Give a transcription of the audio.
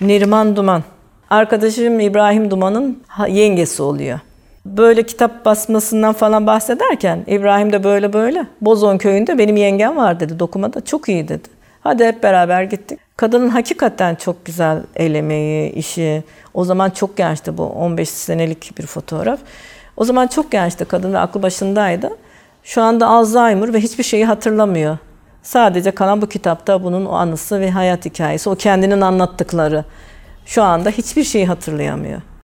Neriman Duman. Arkadaşım İbrahim Duman'ın yengesi oluyor. Böyle kitap basmasından falan bahsederken İbrahim de böyle böyle. Bozon köyünde benim yengem var dedi dokumada. Çok iyi dedi. Hadi hep beraber gittik. Kadının hakikaten çok güzel el işi. O zaman çok gençti bu 15 senelik bir fotoğraf. O zaman çok gençti kadın ve aklı başındaydı. Şu anda Alzheimer ve hiçbir şeyi hatırlamıyor. Sadece kalan bu kitapta bunun o anısı ve hayat hikayesi, o kendinin anlattıkları. Şu anda hiçbir şeyi hatırlayamıyor.